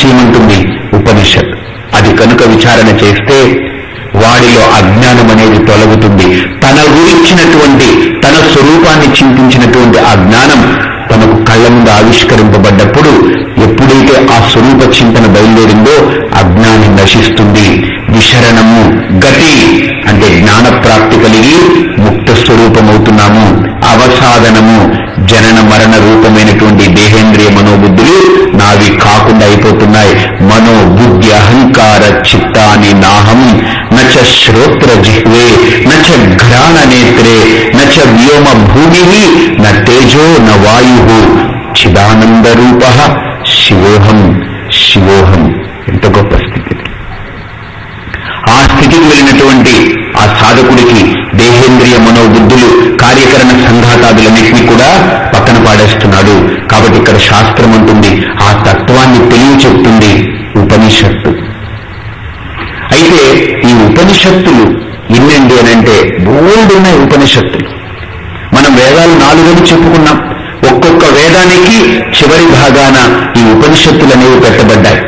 చేయమంటుంది ఉపనిషత్. అది కనుక విచారణ చేస్తే వాడిలో అజ్ఞానం అనేది తొలగుతుంది. తన గురించినటువంటి తన స్వరూపాన్ని చింతించినటువంటి ఆ జ్ఞానం తనకు కళ్ళ ముందు ఆవిష్కరింపబడ్డప్పుడు ఎప్పుడైతే ఆ స్వరూప చింతన బయలుదేరిందో అజ్ఞానం నశిస్తుంది. విశరణము గతి అంటే జ్ఞాన ప్రాప్తి కలిగి ముక్త స్వరూపమవుతున్నాము. అవసాధనము జనన మరణ రూపమైనటువంటి దేహేంద్రియ మనోబుద్ధి అహంకార చిత్తాని నాహం నచ శ్రోత్ర జిహ్వే నచ ఘ్రాణ నేత్రే నచ వ్యోమ భూమి న తేజో న వాయు చిదానంద రూప శివోహం శివోహం ఎంత గొప్ప స్థితి. ఆ స్థితికి వెళ్ళినటువంటి ఆ సాధకుడికి దేహేంద్రియ మనోబుద్ధులు కార్యకరణ సంఘాతాదులన్నింటినీ కూడా పక్కన పాడేస్తున్నాడు. కాబట్టి ఇక్కడ శాస్త్రం అంటుంది ఆ తత్వాన్ని తెలియ చెప్తుంది ఉపనిషత్తు. ఈ ఉపనిషత్తులు ఎన్నండి అని అంటే బోల్డ్ ఉన్నాయి ఉపనిషత్తులు. మనం వేదాలు నాలుగని చెప్పుకున్నాం. ఒక్కొక్క వేదానికి చివరి భాగాన ఈ ఉపనిషత్తులు అనేవి పెట్టబడ్డాయి.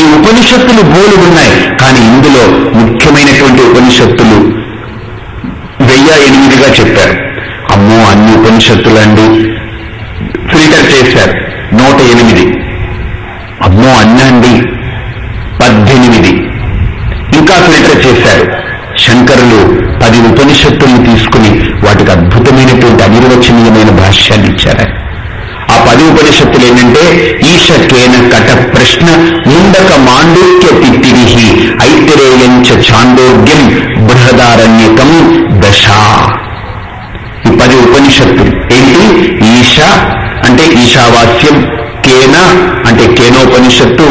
ఈ ఉపనిషత్తులు బోలుడున్నాయి కానీ ఇందులో ముఖ్యమైనటువంటి ఉపనిషత్తులు వెయ్యి ఎనిమిదిగా చెప్పారు. అమ్మో అన్ని ఉపనిషత్తులండి. ఈశకేన కట ప్రశ్న ముండక మాండూక్య తిత్తిరిహి ఐతిరేయంచ చాందోగ్యం బృహదారణ్యకం దశ. ఈ పది ఉపనిషత్తు ఏంటి? ఈశ అంటే ఈశావాస్యం కేన అంటే కేనోపనిషత్తు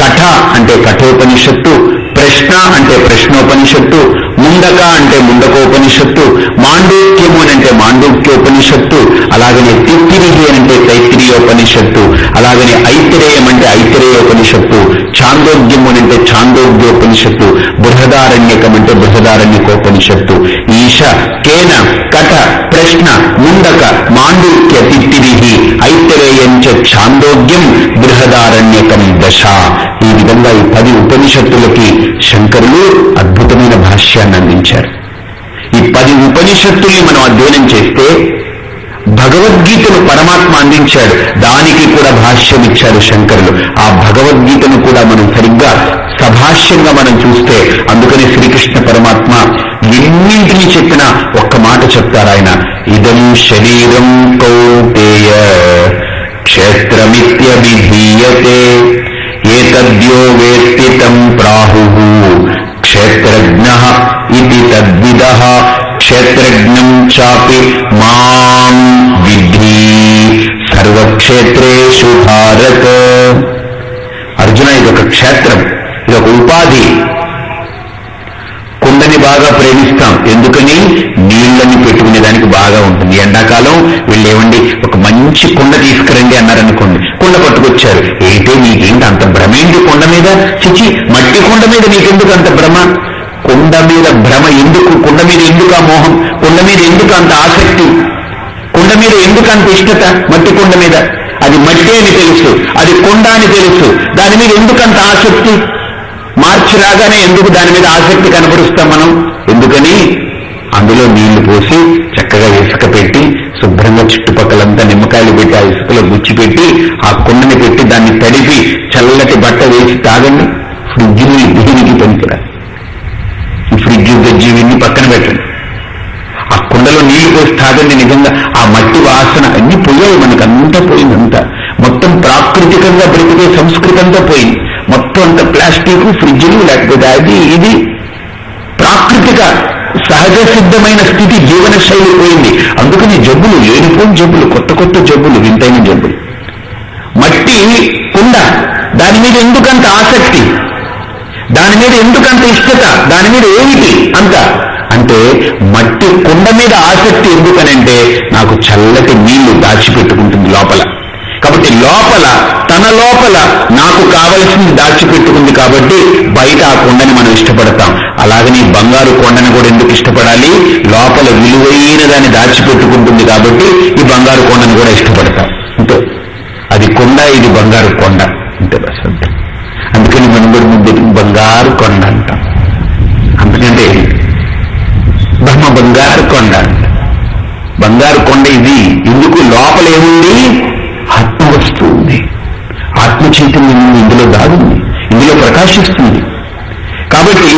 కఠ అంటే కఠోపనిషత్తు ప్రశ్న అంటే ప్రశ్నోపనిషత్తు ముండక అంటే ముండకోపనిషత్తు మాండూక్యము అంటే మాండూక్యోపనిషత్తు అలాగనే తిత్తిరిహి అంటే తైత్తిరీయోపనిషత్తు అలాగనే ఐతిరేయం అంటే ఐతిరేయోపనిషత్తు చాందోగ్యము అంటే చాందోగ్యోపనిషత్తు బృహదారణ్యకం అంటే బృహదారణ్యకోపనిషత్తు ఈశ కేన కట ప్రశ్న ముండక మాండూక్య తిత్తిరిహి ఐతిరేయంచ ఛాందోగ్యం బృహదారణ్యకం దశ. ఈ విధంగా ఈ పది ఉపనిషత్తులకి శంకరులు అద్భుతమైన భాష్యాన్ని అందించారు. ఈ పది ఉపనిషత్తుల్ని మనం అధ్యయనం చేస్తే భగవద్గీతను పరమాత్మ అందించాడు. దానికి కూడా భాష్యం ఇచ్చారు శంకరులు. ఆ భగవద్గీతను కూడా మనం సరిగ్గా సభాష్యంగా మనం చూస్తే అందుకని శ్రీకృష్ణ పరమాత్మ ఎన్నింటినీ చెప్పినా ఒక్క మాట చెప్తారు ఆయన. ఇదం శరీరం కౌంతేయ క్షేత్రమిత్యభిధీయతే ఏతద్యో వేత్తి ప్రాహు క్షేత్రజ్ఞ ఇది తద్విద క్షేత్రజ్ఞం చాపి మాం విద్ధి సర్వక్షేత్రేషు భారత. అర్జున ఇదొక క్షేత్రం ఇదొక ఉపాధి. కుండని బాగా ప్రేమిస్తాం ఎందుకని? నీళ్ళని పెట్టుకునే దానికి బాగా ఉంటుంది. ఎండాకాలం వీళ్ళు ఏమండి ఒక మంచి కుండ తీసుకురండి అన్నారనుకోండి కుండ పట్టుకొచ్చారు. ఏంటో నీకేంటి అంత భ్రమేంటి కుండ మీద? చిచి మట్టి కుండ మీద నీకెందుకు అంత భ్రమ? కొండ మీద భ్రమ ఎందుకు? కొండ మీద ఎందుకు ఆ మోహం? కొండ మీద ఎందుకు అంత ఆసక్తి? కొండ మీద ఎందుకు అంత ఇష్టత? మట్టి కుండ మీద. అది మట్టి అని తెలుసు అది కొండ అని తెలుసు. దాని మీద ఎందుకు అంత ఆసక్తి? మార్చి రాగానే ఎందుకు దాని మీద ఆసక్తి కనపరుస్తాం మనం? ఎందుకని? అందులో నీళ్ళు పోసి చక్కగా ఇసుక పెట్టి శుభ్రంగా చుట్టుపక్కలంతా నిమ్మకాయలు పెట్టి ఆ ఇసుకలో గుచ్చి పెట్టి ఆ కుండని మొత్తం ప్రాకృతికంగా బ్రతికే సంస్కృతి అంతా పోయింది. మొత్తం అంత ప్లాస్టిక్ ఫ్రిడ్జ్లు లేకపోతే అది ఇది. ప్రాకృతిక సహజ సిద్ధమైన స్థితి జీవన శైలి పోయింది. అందుకని జబ్బులు లేనిపోయిన జబ్బులు కొత్త కొత్త జబ్బులు వింతైన జబ్బులు. మట్టి కుండ దాని మీద ఎందుకంత ఆసక్తి? దాని మీద ఎందుకంత ఇష్టత? దాని మీద ఏమిటి అంత? అంటే మట్టి కుండ మీద ఆసక్తి ఎందుకనంటే నాకు చల్లటి నీళ్ళు దాచిపెట్టుకుంటుంది లోపల. కాబట్టి లోపల తన లోపల నాకు కావలసింది దాచిపెట్టుకుంది కాబట్టి బయట ఆ కొండని మనం ఇష్టపడతాం. అలాగని బంగారు కొండని కూడా ఎందుకు ఇష్టపడాలి? లోపల విలువైన దాన్ని దాచిపెట్టుకుంటుంది కాబట్టి ఈ బంగారు కొండని కూడా ఇష్టపడతాం. అంటే అది కొండ ఇది బంగారు కొండ. అంటే బస్ అందుకని మనం కూడా బంగారు కొండ అంటాం. అందుకంటే బ్రహ్మ బంగారు కొండ బంగారు కొండ ఇది. ఎందుకు? లోపల ఏముంది? వస్తూ ఉంది ఆత్మ చైతన్యం ఇందులో దాగుంది. ఇందులో ప్రకాశిస్తుంది. కాబట్టి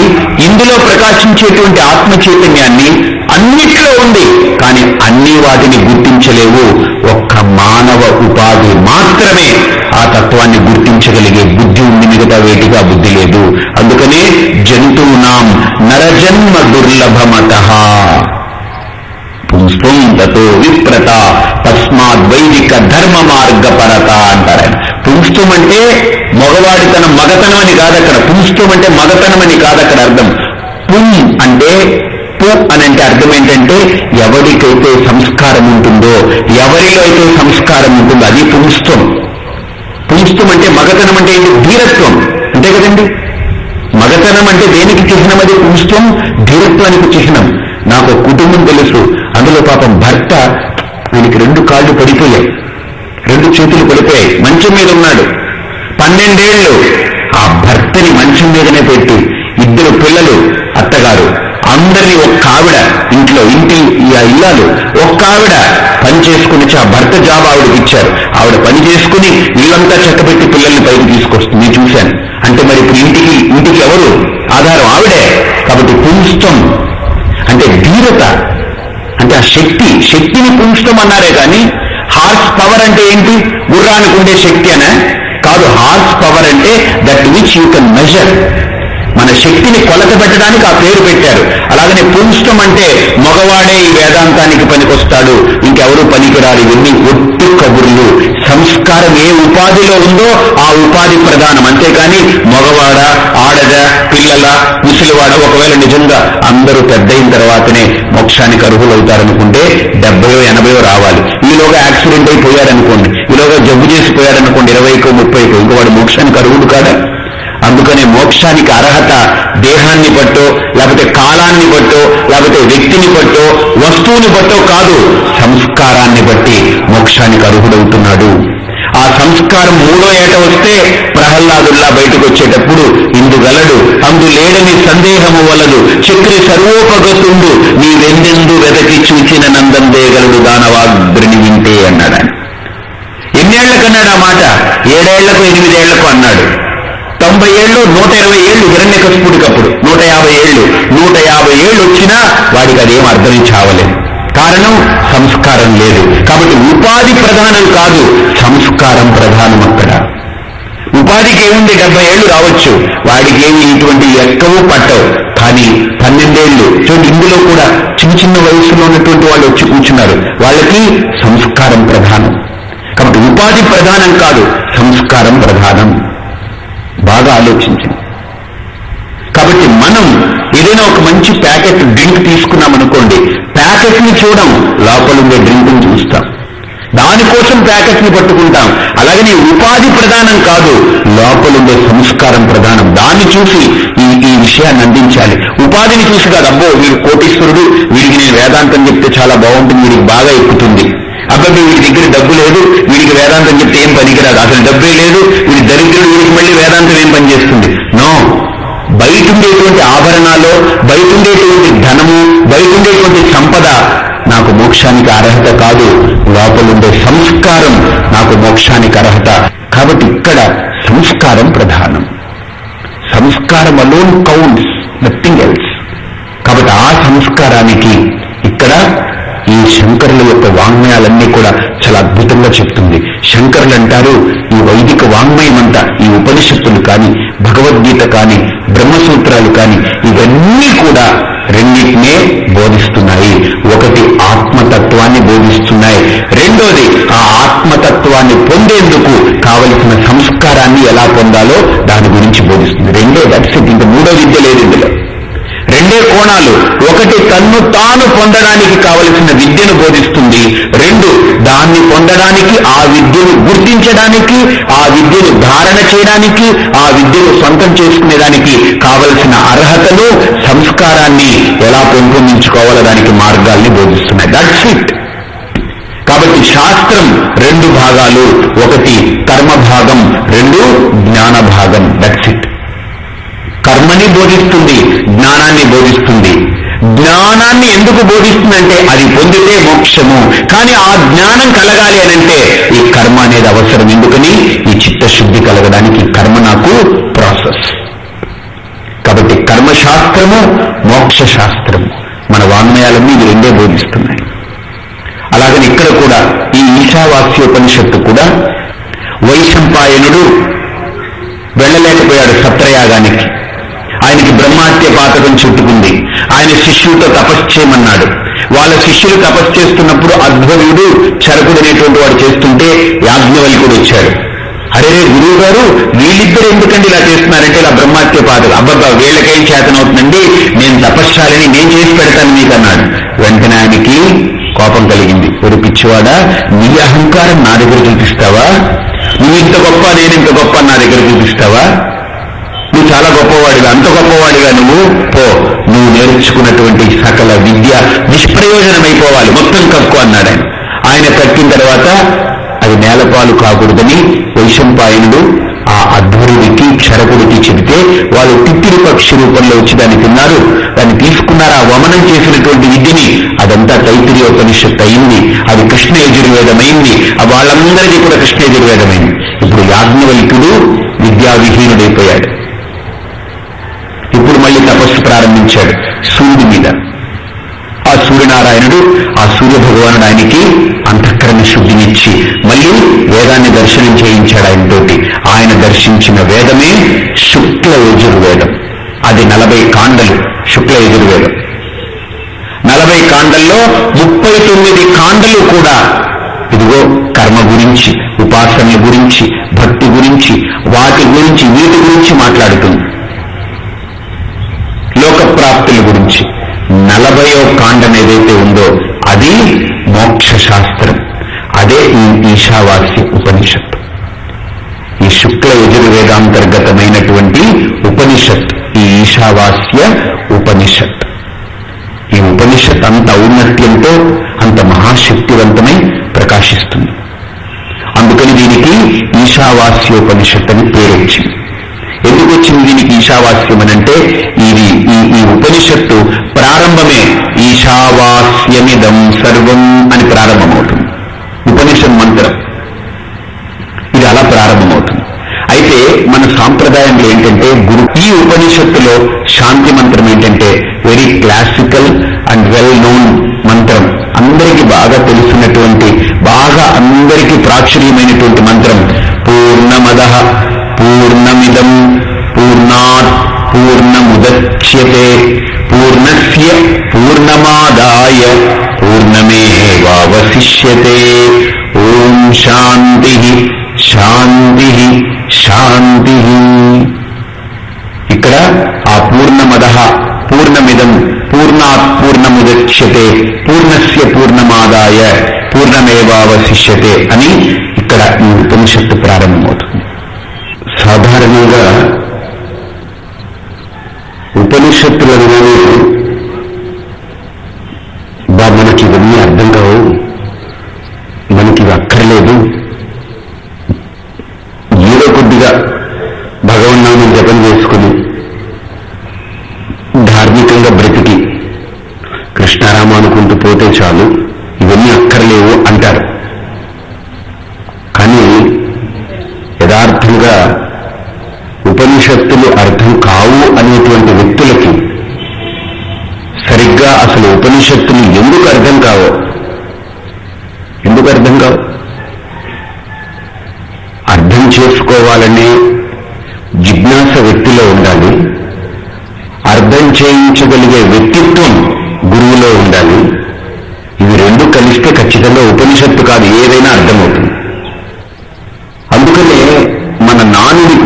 ఇందులో ప్రకాశించేటువంటి ఆత్మ చైతన్యాన్ని అన్నిట్లో ఉంది. కానీ అన్ని వాటిని గుర్తించలేవు. ఒక్క మానవ ఉపాధి మాత్రమే ఆ తత్వాన్ని గుర్తించగలిగే బుద్ధి ఉంది. మిగతా వేటిగా బుద్ధి లేదు. అందుకనే జంతువునాం నరజన్మ దుర్లభమత. పుంస్తో విప్రత తస్మాత్ వైదిక ధర్మ మార్గపరత అంటారు పుంస్తం అంటే మగవాడితనం మగతనం అని కాదు అక్కడ. పుంస్తం అంటే మగతనం అని కాదు అక్కడ అర్థం. పుం అంటే పు అని అంటే అర్థం ఏంటంటే ఎవరికైతే సంస్కారం ఉంటుందో ఎవరిలో అయితే సంస్కారం ఉంటుందో అది పుంస్తం పుంస్తం అంటే మగతనం అంటే ఏంటి? ధీరత్వం. అంతే కదండి? మగతనం అంటే దేనికి చిహ్నం అది? పుంస్తం ధీరత్వానికి చిహ్నం. నాకు కుటుంబం తెలుసు. అందులో పాపం భర్త వీనికి రెండు కాళ్ళు పడిపోయాయి. రెండు చేతులు పడిపోయాయి. మంచం మీద ఉన్నాడు. పన్నెండేళ్ళు ఆ భర్తని మంచం మీదనే పెట్టి ఇద్దరు పిల్లలు అత్తగారు అందరినీ ఒక్క ఆవిడ ఇంట్లో ఇంటి ఈ ఇల్లాలు ఒక్క ఆవిడ పని చేసుకుని ఆ భర్త జాబ్ ఆవిడకి ఇచ్చారు. ఆవిడ పని చేసుకుని ఇల్లంతా చెక్కబెట్టి పిల్లల్ని పైకి తీసుకొస్తుంది. చూశాను. అంటే మరి ఇప్పుడు ఇంటికి ఇంటికి ఎవరు? ఆధారం ఆవిడే. కాబట్టి పుంస్తం శక్తి శక్తిని పుంస్తం అన్నారే కానీ హార్స్ పవర్ అంటే ఏంటి? గుర్రానికి ఉండే శక్తి అనే? కాదు హార్స్ పవర్ అంటే that which you can measure మన శక్తిని కొలత పెట్టడానికి ఆ పేరు పెట్టారు. అలాగనే పుంస్తం అంటే మగవాడే ఈ వేదాంతానికి పనికొస్తాడు. ఇంకెవరు పనికిరారు. ఇవన్నీ ఒట్టు కబుర్లు. సంస్కారం ఏ ఉపాధిలో ఉందో ఆ ఉపాధి ప్రధానం. అంతేకాని మగవాడ ఆడద పిల్లల ముసలివాడ ఒకవేళ నిజంగా అందరూ పెద్దయిన తర్వాతనే మోక్షానికి అర్హులవుతారనుకుంటే డెబ్బయో ఎనభయో రావాలి. ఈలోగా యాక్సిడెంట్ అయిపోయారనుకోండి. ఈలోగా జబ్బు చేసిపోయారనుకోండి. ఇరవైకో ముప్పైకో. ఇంకో వాడు మోక్షానికి అర్హుడు కాదా అందుకనే మోక్షానికి అర్హత దేహాన్ని బట్టో లేకపోతే కాలాన్ని బట్టో లేకపోతే వ్యక్తిని బట్టో వస్తువుని బట్టో కాదు సంస్కారాన్ని బట్టి మోక్షానికి అర్హుడవుతున్నాడు. ఆ సంస్కారం మూడో ఏట వస్తే ప్రహ్లాదుల్లా బయటకు వచ్చేటప్పుడు ఇందుగలడు అందు లేడని సందేహము వలదు చక్రి సర్వోపగతుండు నీవెందెందు వెతకి చూచిన నందం దేగలడు దానవాగ్రిని వింటే అన్నాడు ఆయన. ఎన్నేళ్ళకన్నాడు ఆ మాట? ఏడేళ్ళకు ఎనిమిదేళ్ళకు అన్నాడు. తొంభై ఏళ్ళు నూట ఇరవై ఏళ్ళు హిరణ్య కస్పుడికప్పుడు నూట యాభై ఏళ్ళు. నూట యాభై ఏళ్ళు వచ్చినా వాడికి అదేం అర్థం చావలేదు. కారణం సంస్కారం లేదు. కాబట్టి ఉపాధి ప్రధానం కాదు సంస్కారం ప్రధానం అక్కడ. ఉపాధికి ఏముంది? డెబ్బై ఏళ్ళు రావచ్చు. వాడికి ఏమి ఇటువంటి ఎక్కవు పట్టవు. కానీ పన్నెండేళ్ళు చూడండి ఇందులో కూడా చిన్న చిన్న వయసులో ఉన్నటువంటి వాళ్ళు వచ్చి కూర్చున్నారు. వాళ్ళకి సంస్కారం ప్రధానం. కాబట్టి ఉపాధి ప్రధానం కాదు సంస్కారం ప్రధానం. బాగా ఆలోచించండి కాబట్టి మనం ఏదైనా ఒక మంచి ప్యాకెట్ డ్రింక్ తీసుకున్నాం అనుకోండి ప్యాకెట్ని చూడం లోపల ఉండే డ్రింక్ని చూస్తాం. దానికోసం ప్యాకెట్ని పట్టుకుంటాం అలాగనే ఉపాధి ప్రధానం కాదు లోపల ఉండే సంస్కారం ప్రధానం దాన్ని చూసి ఈ ఈ విషయాన్ని అందించాలి. ఉపాధిని చూసి కాదు అబ్బో వీడు కోటీశ్వరుడు వీడికి నేను వేదాంతం చెప్తే చాలా బాగుంటుంది వీడికి బాగా ఎక్కుతుంది. అబ్బాయి వీడి దగ్గర డబ్బు లేదు వీడికి వేదాంతం చెప్తే ఏం పనికిరాదు అసలు డబ్బే లేదు వీడి దరిద్రుడు వీడికి మళ్ళీ వేదాంతం ఏం పనిచేస్తుంది నో. బయట ఉండేటువంటి ఆభరణాలు బయట ఉండేటువంటి ధనము బయట ఉండేటువంటి సంపద నాకు మోక్షానికి అర్హత కాదు. లోపలుండే సంస్కారం నాకు మోక్షానికి అర్హత. కాబట్టి ఇక్కడ సంస్కారం ప్రధానం. సంస్కారం అలోన్ కౌంట్స్ నథింగ్ ఎల్స్. కాబట్టి ఆ సంస్కారానికి శంకరుల యొక్క వాంగ్మయాలన్నీ కూడా చాలా అద్భుతంగా చెప్తుంది. శంకరులు అంటారు ఈ వైదిక వాంగ్మయం అంతా ఈ ఉపనిషత్తులు కానీ భగవద్గీత కానీ బ్రహ్మసూత్రాలు కానీ ఇవన్నీ కూడా రెండింటినే బోధిస్తున్నాయి. ఒకటి ఆత్మతత్వాన్ని బోధిస్తున్నాయి. రెండోది ఆ ఆత్మతత్వాన్ని పొందేందుకు కావలసిన సంస్కారాన్ని ఎలా పొందాలో దాని గురించి బోధిస్తుంది. రెండో దట్స్ ఇంకా మూడో విద్య లేదు ఇందులో. రెండే కోణాలు. ఒకటి తన్ను తాను పొందడానికి కావలసిన విద్యను బోధిస్తుంది. రెండు దాన్ని పొందడానికి ఆ విద్యను గుర్తించడానికి ఆ విద్యను ధారణ చేయడానికి ఆ విద్యను సొంతం చేసుకునేదానికి కావలసిన అర్హతలు సంస్కారాన్ని ఎలా పెంపొందించుకోవాలో దానికి మార్గాల్ని బోధిస్తున్నాయి. దట్స్ ఇట్ కాబట్టి శాస్త్రం రెండు భాగాలు. ఒకటి కర్మ భాగం రెండు జ్ఞాన భాగం దట్స్ ఇట్ కర్మని బోధిస్తుంది జ్ఞానాన్ని బోధిస్తుంది. జ్ఞానాన్ని ఎందుకు బోధిస్తుందంటే అది పొందితే మోక్షము. కానీ ఆ జ్ఞానం కలగాలి అనంటే ఈ కర్మ అనేది అవసరం ఎందుకని? ఈ చిత్తశుద్ధి కలగడానికి కర్మ నాకు ప్రాసెస్. కాబట్టి కర్మశాస్త్రము మోక్ష శాస్త్రము మన వాంగ్మయాలన్నీ ఇవి రెండే బోధిస్తున్నాయి. అలాగని ఇక్కడ కూడా ఈ ఈశావాస్యోపనిషత్తు కూడా వైశంపాయనుడు వెళ్ళలేకపోయాడు సత్రయాగానికి. ఆయనకి బ్రహ్మాత్య పాతకం చుట్టుకుంది. ఆయన శిష్యులతో తపస్సు చేయమన్నాడు. వాళ్ళ శిష్యులు తపస్సు చేస్తున్నప్పుడు అద్భుతుడు చరకుడనేటువంటి వాడు చేస్తుంటే యాజ్ఞవల్కుడు వచ్చాడు. అరే గురువు గారు వీళ్ళిద్దరు ఎందుకండి ఇలా చేస్తున్నారంటే ఇలా బ్రహ్మాత్య పాతలు అబ్బబ్బా వీళ్ళకేం చేతనవుతుందండి? నేను తపశ్శాలని నేను చేసి పెడతాను మీకు అన్నాడు వెంటనే ఆయనకి కోపం కలిగింది. ఒక పిచ్చివాడా నీ అహంకారం నా దగ్గర చూపిస్తావా? నువ్వు ఇంత గొప్ప నేను ఇంత గొప్ప నా దగ్గర చూపిస్తావా? నువ్వు చాలా గొప్పవాడివి అంత గొప్పవాడిగా నువ్వు పో. నువ్వు నేర్చుకున్నటువంటి సకల విద్య నిష్ప్రయోజనమైపోవాలి మొత్తం కక్కు అన్నాడు ఆయన. ఆయన కక్కిన తర్వాత అది నేలపాలు కాకూడదని వైశంపాయనుడు ఆ అధ్వరుడికి క్షరకుడికి చెబితే వాళ్ళు తిత్తిరి పక్షి రూపంలో వచ్చి దాన్ని తిన్నారు. దాన్ని తీసుకున్నారు? ఆ వమనం చేసినటువంటి విద్యని అదంతా తైతిరి ఉపనిషత్తు అయింది. అది కృష్ణ యజుర్వేదమైంది. ఆ వాళ్ళందరికీ కూడా కృష్ణ యజుర్వేదమైంది. ఇప్పుడు యాజ్ఞవల్కుడు విద్యావిహీనుడైపోయాడు. మళ్ళీ తపస్సు ప్రారంభించాడు సూర్యుడి మీద. ఆ సూర్యనారాయణుడు ఆ సూర్య భగవానుడు ఆయనకి అంతఃకరణ శుద్ధినిచ్చి మళ్ళీ వేదాన్ని దర్శనం చేయించాడు ఆయనతోటి. ఆయన దర్శించిన వేదమే శుక్ల యజుర్వేదం. అది నలభై కాండలు శుక్ల యజుర్వేదం. నలభై కాండల్లో ముప్పై తొమ్మిది కాండలు కూడా ఇదిగో కర్మ గురించి ఉపాసన గురించి భక్తి గురించి వాటి గురించి వీటి గురించి మాట్లాడుతుంది. గురించి నలభయో కాండం ఏదైతే ఉందో అది మోక్ష శాస్త్రం అదే ఈ ఈశావాస్య ఉపనిషత్తు. ఈ శుక్ల యజుర్వేదాంతర్గతమైనటువంటి ఉపనిషత్ ఈ ఈశావాస్య ఉపనిషత్ ఈ ఉపనిషత్ అంత ఔన్నత్యంతో అంత మహాశక్తివంతమై ప్రకాశిస్తుంది. అందుకని దీనికి ఈశావాస్యోపనిషత్ అని పేరు వచ్చింది ఎందుకు వచ్చింది దీనికి ఈశావాస్యం అని అంటే ఇది ఈ ఈ ఉపనిషత్తు ప్రారంభమే ఈశావాస్యమిదం సర్వం అని ప్రారంభమవుతుంది. ఉపనిషత్ మంత్రం. ఇది అలా ప్రారంభమవుతుంది. అయితే మన సాంప్రదాయంలో ఏంటంటే గురు ఈ ఉపనిషత్తులో శాంతి మంత్రం ఏంటంటే very classical and well known మంత్రం. అందరికీ బాగా తెలుసున్నటువంటి బాగా అందరికీ ప్రాచుర్యమైనటువంటి మంత్రం. పూర్ణమద. పూర్ణమిదం పూర్ణాత్ పూర్ణముద్యతే పూర్ణస్య పూర్ణమాదాయ పూర్ణమేవావశిష్యతే ఓం శాంతి శాంతి శాంతి ఇక్కడ ఆ పూర్ణమద పూర్ణమిదం పూర్ణాత్ పూర్ణముద్యతే పూర్ణస్య పూర్ణమాదాయ పూర్ణమేవావశిష్యతే అని ఇక్కడ ఈ ఉపనిషత్తు ప్రారంభమవుతుంది. సాధారణంగా ఉపనిషత్తులను బా మనకి ఇవన్నీ అర్థం కావు. మనకి ఇవి అక్కర్లేదు. ఏదో కొద్దిగా భగవన్నామం జపం చేసుకుని ధార్మికంగా బ్రతికి కృష్ణారామ అనుకుంటూ పోతే చాలు.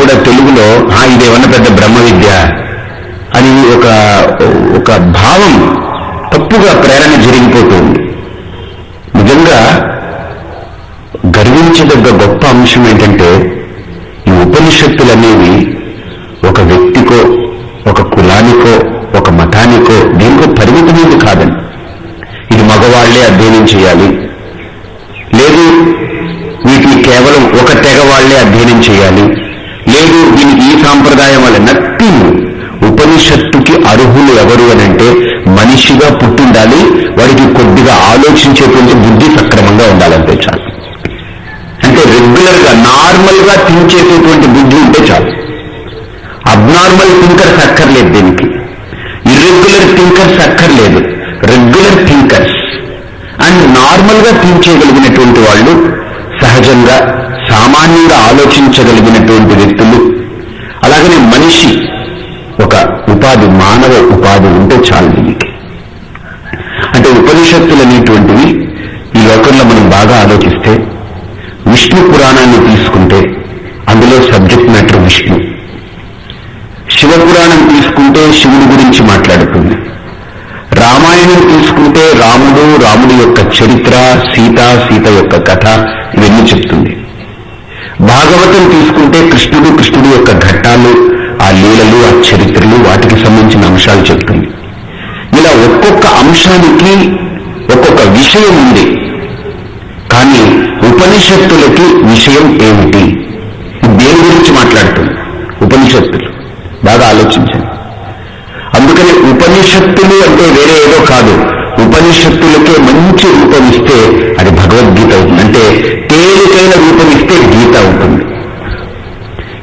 కూడా తెలుగులో ఆ ఇదేమన్నా పెద్ద బ్రహ్మ విద్య అని ఒక ఒక భావం తప్పుగా ప్రేరణ జరిగిపోతుంది. నిజంగా గర్వించదగ్గ గొప్ప అంశం ఏంటంటే ఈ ఉపనిషత్తులు అనేవి ఒక వ్యక్తికో ఒక కులానికో ఒక మతానికో దీనికో పరిమితమైనది కాదని ఇది మగవాళ్ళే అధ్యయనం చేయాలి. లేదు వీటిని కేవలం వాళ్ళే అధ్యయనం చేయాలి. ఈ సాంప్రదాయం వల్ల నథింగ్ ఉపనిషత్తుకి అర్హులు ఎవరు అని అంటే మనిషిగా పుట్టుండాలి వాడికి కొద్దిగా ఆలోచించేటువంటి బుద్ధి సక్రమంగా ఉండాలంటే చాలు. అంటే రెగ్యులర్గా నార్మల్గా థింక్ చేసేటువంటి బుద్ధి ఉంటే చాలు. అబ్నార్మల్ థింకర్స్ అక్కర్లేదు దీనికి. ఇర్రెగ్యులర్ థింకర్స్ అక్కర్లేదు రెగ్యులర్ థింకర్స్. అండ్ నార్మల్గా థింక్ చేయగలిగినటువంటి వాళ్ళు సహజంగా సామాన్యంగా ఆలోచించగలిగినటువంటి వ్యక్తులు అలాగనే మనిషి ఒక ఉపాధి మానవ ఉపాధి ఉంటే చాలు దీనికి అంటే ఉపనిషత్తులు అనేటువంటివి ఈ లోకంలో మనం బాగా ఆలోచిస్తే విష్ణు పురాణాన్ని తీసుకుంటే అందులో సబ్జెక్ట్ మ్యాటర్ విష్ణు. శివపురాణం తీసుకుంటే శివుడి గురించి మాట్లాడుతుంది. రామాయణం తీసుకుంటే రాముడు రాముడి యొక్క చరిత్ర సీత సీత యొక్క కథ ఇవన్నీ చెప్తుంది. భాగవతం తీసుకుంటే కృష్ణుడు కృష్ణుడి యొక్క ఘట్టాలు ఆ లీలలు ఆ చరిత్రలు వాటికి సంబంధించిన అంశాలు చెప్తుంది ఇలా ఒక్కొక్క అంశానికి ఒక్కొక్క విషయం ఉంది. కానీ ఉపనిషత్తులకి విషయం ఏమిటి? దేని గురించి మాట్లాడుతుంది? ఉపనిషత్తులు. బాగా ఆలోచించండి. అందుకని ఉపనిషత్తులు అంటే వేరే ఏదో కాదు. ఉపనిషత్తులకే మంచి రూపం ఇస్తే అది భగవద్గీత అవుతుంది. అంటే తేలికైన రూపం ఇస్తే గీత అవుతుంది.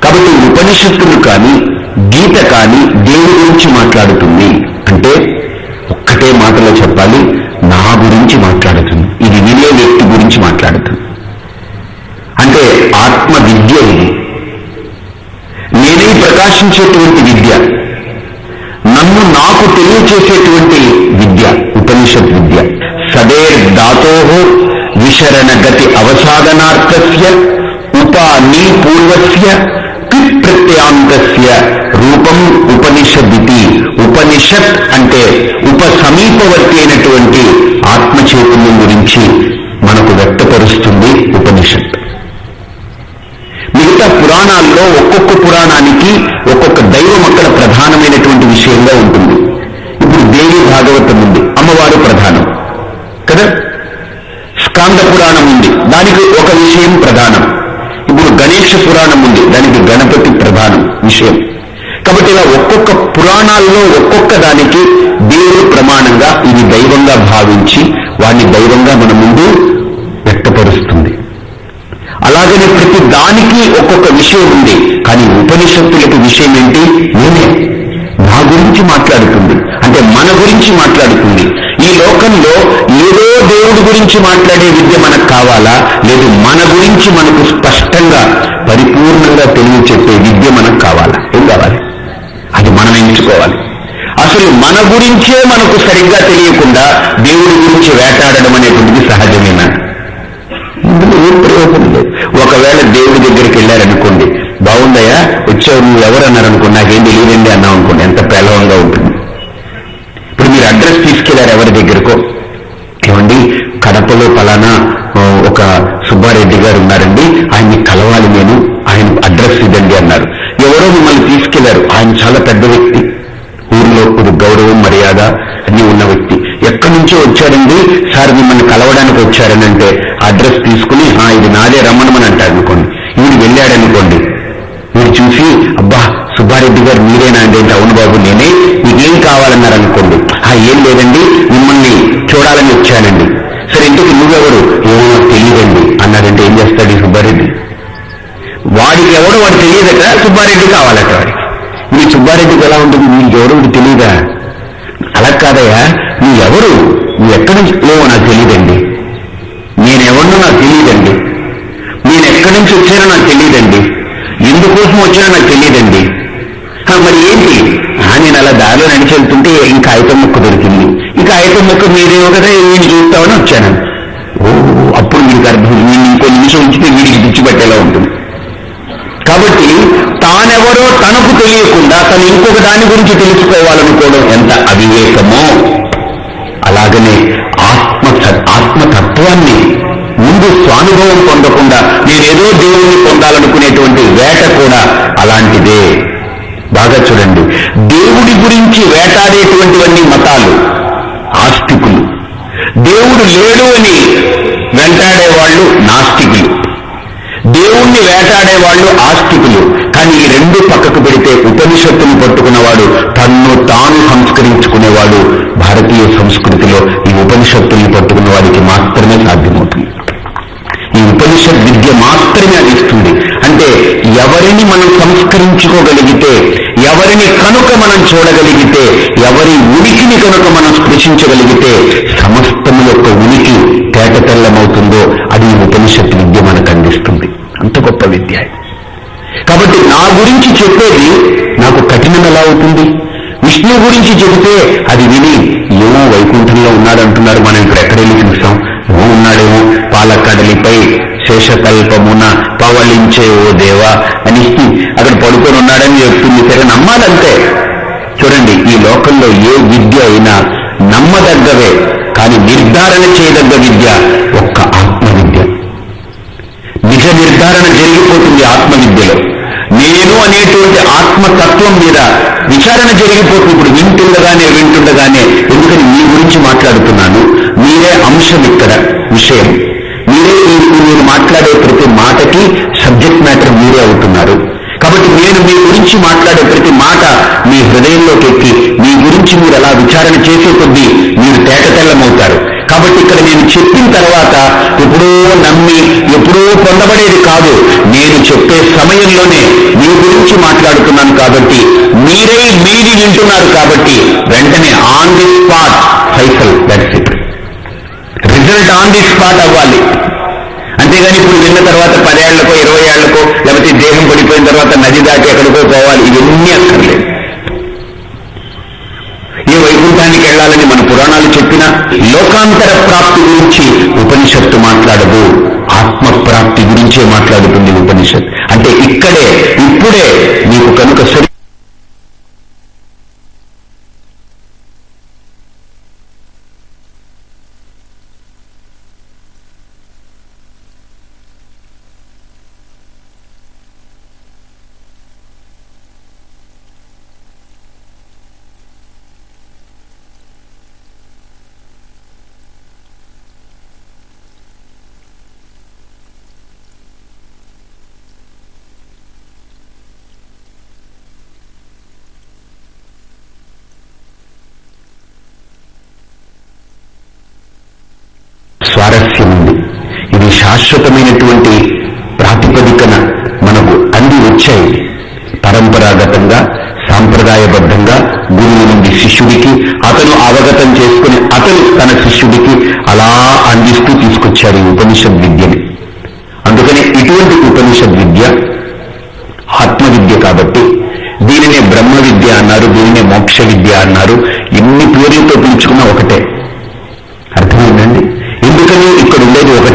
కాబట్టి ఉపనిషత్తులు కానీ గీత కానీ దేని గురించి మాట్లాడుతుంది? అంటే ఒక్కటే మాటలో చెప్పాలి నా గురించి మాట్లాడుతుంది. ఇది వినే వ్యక్తి గురించి మాట్లాడుతుంది. అంటే ఆత్మ విద్య ఇది. నేనే ప్రకాశించేటువంటి విద్య. నన్ను నాకు తెలియచేసేటువంటి విద్య ఉపనిషత్ విద్య సదేర్ దాతో విశరణగతి అవసాధనార్థస్య ఉపాని పూర్వస్య ప్రత్యాంతస్య రూపం ఉపనిషద్ది ఉపనిషత్ అంటే ఉపసమీపవర్తి అయినటువంటి ఆత్మ చైతన్యం గురించి మనకు వ్యక్తపరుస్తుంది ఉపనిషత్. మిగతా పురాణాల్లో ఒక్కొక్క పురాణానికి ఒక్కొక్క దైవం అక్కడ ప్రధానమైనటువంటి విషయంగా ఉంటుంది. దేవి భాగవతం ఉంది. అమ్మవారు ప్రధానం. కదా? స్కాంద పురాణం ఉంది. దానికి ఒక విషయం ప్రధానం. ఇప్పుడు గణేష పురాణం ఉంది. దానికి గణపతి ప్రధానం విషయం. కాబట్టి ఇలా ఒక్కొక్క పురాణాల్లో ఒక్కొక్క దానికి దేవుడు ప్రమాణంగా ఇది దైవంగా భావించి వాడిని దైవంగా మన ముందు వ్యక్తపరుస్తుంది. అలాగనే ప్రతి దానికి ఒక్కొక్క విషయం ఉంది. కానీ ఉపనిషత్తులకు విషయం ఏంటి? నేనే. గురించి మాట్లాడుతుంది. అంటే మన గురించి మాట్లాడుతుంది. ఈ లోకంలో ఏదో దేవుడి గురించి మాట్లాడే విద్య మనకు కావాలా? లేదు మన గురించి మనకు స్పష్టంగా పరిపూర్ణంగా తెలియచెప్పే విద్య మనకు కావాలా? ఏం కావాలి? అది మనం ఎంచుకోవాలి. అసలు మన గురించే మనకు సరిగ్గా తెలియకుండా దేవుడి గురించి వేటాడడం అనేటువంటిది సహజమేనా? ఇందులో ఏం ప్రయోజనం లేదు. ఒకవేళ దేవుడి దగ్గరికి వెళ్ళారనుకోండి బాగుందయ్యా? వచ్చావు నువ్వు ఎవరన్నారనుకోండి నాకేం తెలియదండి అన్నావు అనుకోండి ఎంత పేలవంగా ఉంటుంది. ఇప్పుడు మీరు అడ్రస్ తీసుకెళ్ళారు ఎవరి దగ్గరకో? ఏమండి కడపలో పలానా ఒక సుబ్బారెడ్డి గారు ఉన్నారండి ఆయన్ని కలవాలి నేను ఆయన అడ్రస్ ఇదండి అన్నారు. ఎవరో మిమ్మల్ని తీసుకెళ్ళారు ఆయన చాలా పెద్ద వ్యక్తి. ఊరిలో ఒక గౌరవం మర్యాద అన్ని ఉన్న వ్యక్తి. ఎక్కడి నుంచో వచ్చారండి సార్ మిమ్మల్ని కలవడానికి వచ్చారని అంటే అడ్రస్ తీసుకుని "ఆ, ఇది నాదే రమ్మనమని అంటారు అనుకోండి. ఈయన వెళ్ళాడనుకోండి చూసి అబ్బా సుబ్బారెడ్డి గారు మీరేనా అండి అంటే అవును బాబు నేనే. మీకేం కావాలన్నారు అనుకోండి ఆ ఏం లేదండి. మిమ్మల్ని చూడాలని వచ్చానండి. సరే ఇంటికి నువ్వెవరు? ఏమో నాకు తెలియదండి అన్నారంటే ఏం చేస్తాడు సుబ్బారెడ్డి? వాడికి ఎవడు వాడు తెలియదట సుబ్బారెడ్డి కావాలట వాడికి. మీ సుబ్బారెడ్డికి ఎలా ఉంటుంది? మీకు ఎవరు తెలియదా అలా కాదయ్యా. నువ్వు ఎవరు? నువ్వు ఎక్కడి నుంచి ఏమో నాకు తెలియదండి నేనెవరినో నాకు తెలియదండి నేను ఎక్కడి నుంచి వచ్చానో నాకు తెలియదండి ఎందుకోసం వచ్చినా నాకు తెలియదండి. మరి ఏంటి? నేను అలా దారిలో నడిచి వెళ్తుంటే ఇంకా ఐతం ముక్క దొరికింది. ఇంకా ఐతం ముక్క మీరేమో కదా నేను చూస్తామని వచ్చాను. ఓ అప్పుడు మీకు అర్థం నేను ఇంకో నిమిషం ఉంచితే వీడికి దిచ్చిపెట్టేలా ఉంటుంది. కాబట్టి తానెవరో తనకు తెలియకుండా తను ఇంకొక దాని గురించి తెలుసుకోవాలనుకోవడం ఎంత అవివేకమో. అలాగనే ఆత్మ ఆత్మతత్వాన్ని ముందు స్వానుభవం పొందకుండా నేనేదో దేవుణ్ణి పొందాలను వేట కూడా అలాంటిదే. బాగా చూడండి. దేవుడి గురించి వేటాడేటువంటివన్నీ మతాలు ఆస్తికులు. దేవుడు లేడు అని వెంటాడేవాళ్ళు నాస్తికులు. దేవుణ్ణి వేటాడే వాళ్ళు ఆస్తికులు. కానీ ఈ రెండు పక్కకు పెడితే ఉపనిషత్తును పట్టుకున్నవాడు తన్ను తాను సంస్కరించుకునేవాడు. భారతీయ సంస్కృతిలో ఈ ఉపనిషత్తుల్ని పట్టుకున్న వాడికి మాత్రమే సాధ్యమవుతుంది. ఈ ఉపనిషత్ విద్య మాత్రమే అది ఇస్తుంది. అంటే ఎవరిని మనం సంస్కరించుకోగలిగితే ఎవరిని కనుక మనం చూడగలిగితే ఎవరి ఉనికిని కనుక మనం స్పృశించగలిగితే సమస్తము యొక్క ఉనికి తేటతెల్లమవుతుందో అది ఉపనిషత్ విద్య మనకు అందిస్తుంది. అంత గొప్ప విద్య. కాబట్టి నా గురించి చెప్పేది నాకు కఠినం ఎలా అవుతుంది? విష్ణు గురించి చెబితే అది విని పవళించే ఓ దేవా అని అక్కడ పడుకొని ఉన్నాడని చెప్తుంది. సరే నమ్మాలంటే చూడండి ఈ లోకంలో ఏ విద్య అయినా నమ్మదగ్గవే కానీ నిర్ధారణ చేయదగ్గ విద్య ఒక్క ఆత్మ విద్య నిజ నిర్ధారణ జరిగిపోతుంది ఆత్మ విద్యలో నేను అనేటువంటి ఆత్మతత్వం మీద విచారణ జరిగిపోతుంది. ఇప్పుడు వింటుండగానే వింటుండగానే ఎందుకని మీ గురించి మాట్లాడుతున్నాను? మీరే అంశం ఇక్కడ విషయం. మీరు మాట్లాడే ప్రతి మాటకి సబ్జెక్ట్ మ్యాటర్ మీరే అవుతున్నారు. కాబట్టి నేను మీ గురించి మాట్లాడే ప్రతి మాట మీ హృదయంలోకి ఎక్కి మీ గురించి మీరు అలా విచారణ చేసే కొద్దీ మీరు తేటతెల్లమవుతారు. కాబట్టి ఇక్కడ నేను చెప్పిన తర్వాత ఎప్పుడో నమ్మి ఎప్పుడో పొందబడేది కాదు. నేను చెప్పే సమయంలోనే మీ గురించి మాట్లాడుతున్నాను కాబట్టి మీరే మీది వింటున్నారు కాబట్టి వెంటనే on the spot Faisal that's it result on the spot అవ్వాలి. అంతేగాని ఇప్పుడు వెళ్ళిన తర్వాత పదేళ్ళకో ఇరవై ఏళ్ళకో లేకపోతే దేహం పడిపోయిన తర్వాత నది దాటి ఎక్కడికో పోవాలి ఇవన్నీ అక్కర్లేదు. ఏ వైకుంఠానికి వెళ్ళాలని మన పురాణాలు చెప్పిన లోకాంతర ప్రాప్తి గురించి ఉపనిషత్తు మాట్లాడదు. ఆత్మ ప్రాప్తి గురించే మాట్లాడుతుంది ఉపనిషత్ అంటే ఇక్కడే ఇప్పుడే మీకు కనుక స్వారస్యం ఉంది ఇది శాశ్వతమైనటువంటి ప్రాతిపదికన మనకు అన్ని వచ్చాయి. పరంపరాగతంగా సాంప్రదాయబద్ధంగా గురువు నుండి శిష్యుడికి అతను అవగతం చేసుకుని అతను తన శిష్యుడికి అలా అందిస్తూ తీసుకొచ్చారు ఈ ఉపనిషద్ విద్యని. అందుకని ఇటువంటి ఉపనిషద్ విద్య ఆత్మవిద్య కాబట్టి దీనినే బ్రహ్మ విద్య అన్నారు దీనినే మోక్ష విద్య అన్నారు. ఎన్ని పేర్లతో పిలుచుకున్నా ఒకటే.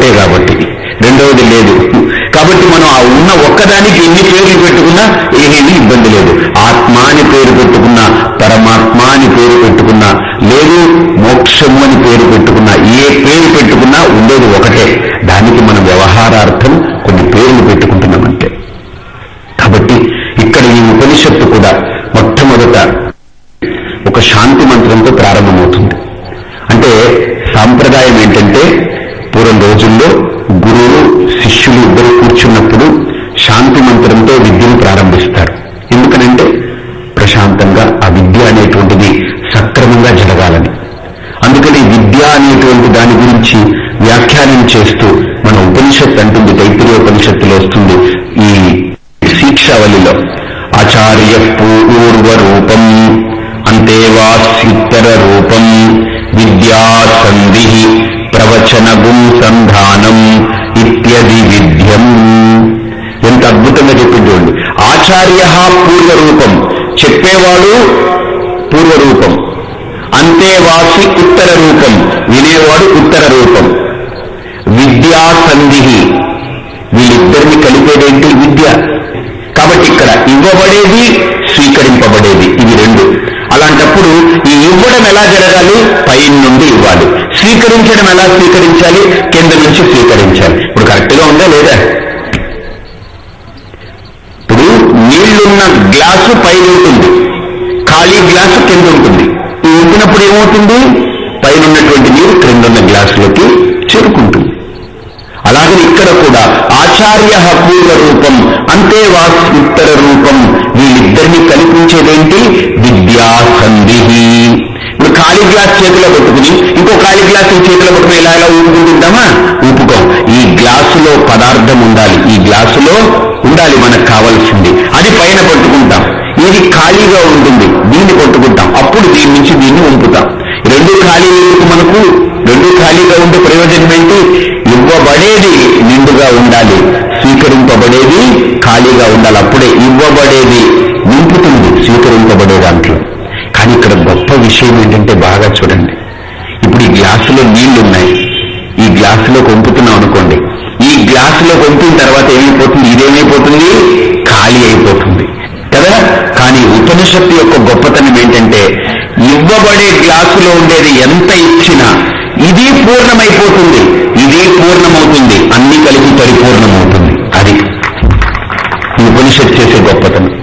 ఒకటే కాబట్టి. రెండవది లేదు. కాబట్టి మనం ఆ ఉన్న ఒక్కదానికి ఎన్ని పేర్లు పెట్టుకున్నా ఏమీ ఇబ్బంది లేదు. ఆత్మ అని పేరు పెట్టుకున్నా పరమాత్మ అని పేరు పెట్టుకున్నా లేదు మోక్షము అని పేరు పెట్టుకున్నా ఏ పేరు పెట్టుకున్నా ఉండేది ఒకటే. దానికి మన వ్యవహారార్థం కొన్ని పేర్లు పెట్టుకుంటున్నామంటే. కాబట్టి ఇక్కడ ఈ ఉపనిషత్తు కూడా మొట్టమొదట ఒక శాంతి మంత్రంతో ప్రారంభమవుతుంది. పూర్వం చెప్పేవాడు పూర్వరూపం. అంతేవాసి ఉత్తర రూపం. వినేవాడు ఉత్తర రూపం. విద్యా సంధి. వీళ్ళిద్దరిని కలిపేదేంటి? విద్య. కాబట్టి ఇక్కడ ఇవ్వబడేది స్వీకరింపబడేది. ఇవి రెండు. అలాంటప్పుడు ఈ ఇవ్వడం ఎలా జరగాలి? పై నుండి ఇవ్వాలి. స్వీకరించడం ఎలా స్వీకరించాలి? కింద నుంచి స్వీకరించాలి. ఇప్పుడు కరెక్ట్గా ఉందా లేదా? ఇప్పుడు నీళ్ళున్న గ్లాసు పైన ఉంటుంది. ఖాళీ గ్లాసు కింద ఉంటుంది ఈ ఉంచినప్పుడు ఏమవుతుంది? పైన ఉన్నటువంటి నీరు క్రిందున్న గ్లాసులోకి చేరుకుంటుంది. అలాగే ఇక్కడ కూడా ఆచార్య పూర్వ రూపం అంతే వాస్తుత్తర రూపం వీళ్ళిద్దరినీ కల్పించేదేంటి విద్యా సంధి ఇప్పుడు ఖాళీ గ్లాస్ చేతిలో పెట్టుకుని ఇంకో ఖాళీ గ్లాస్ చేతిలో పెట్టుకుని ఇలా ఇలా ఊపుకుంటుంటామా ఊపుకోం. ఈ గ్లాసులో పదార్థం ఉండాలి. ఈ గ్లాసులో ఉండాలి మనకు కావాల్సింది. అది పైన పట్టుకుంటాం. ఇది ఖాళీగా ఉంటుంది. దీన్ని కొట్టుకుంటాం. అప్పుడు దీని నుంచి దీన్ని ఉంపుతాం. రెండు ఖాళీ మనకు? రెండు ఖాళీగా ఉండే ప్రయోజనం ఏంటి? ఇవ్వబడేది నిండుగా ఉండాలి. స్వీకరింపబడేది ఖాళీగా ఉండాలి. అప్పుడే ఇవ్వబడేది నింపుతుంది స్వీకరింపబడే దాంట్లో. కానీ ఇక్కడ గొప్ప విషయం ఏంటంటే బాగా చూడండి. ఇప్పుడు ఈ గ్లాసులో నీళ్ళున్నాయి ఈ గ్లాసులో కొంపుతున్నాం అనుకోండి. ఈ గ్లాసులో కొంపిన తర్వాత ఏమైపోతుంది? ఇదేమైపోతుంది? ఖాళీ అయిపోతుంది. ఉపనిషత్తు యొక్క గొప్పతనం ఏంటంటే ఇవ్వబడే గ్లాసులో ఉండేది ఎంత ఇచ్చినా ఇది పూర్ణమైపోతుంది ఇది పూర్ణమవుతుంది అన్ని కలిసి పరిపూర్ణమవుతుంది అది ఈ ఉపనిషత్తు చేసే గొప్పతనం.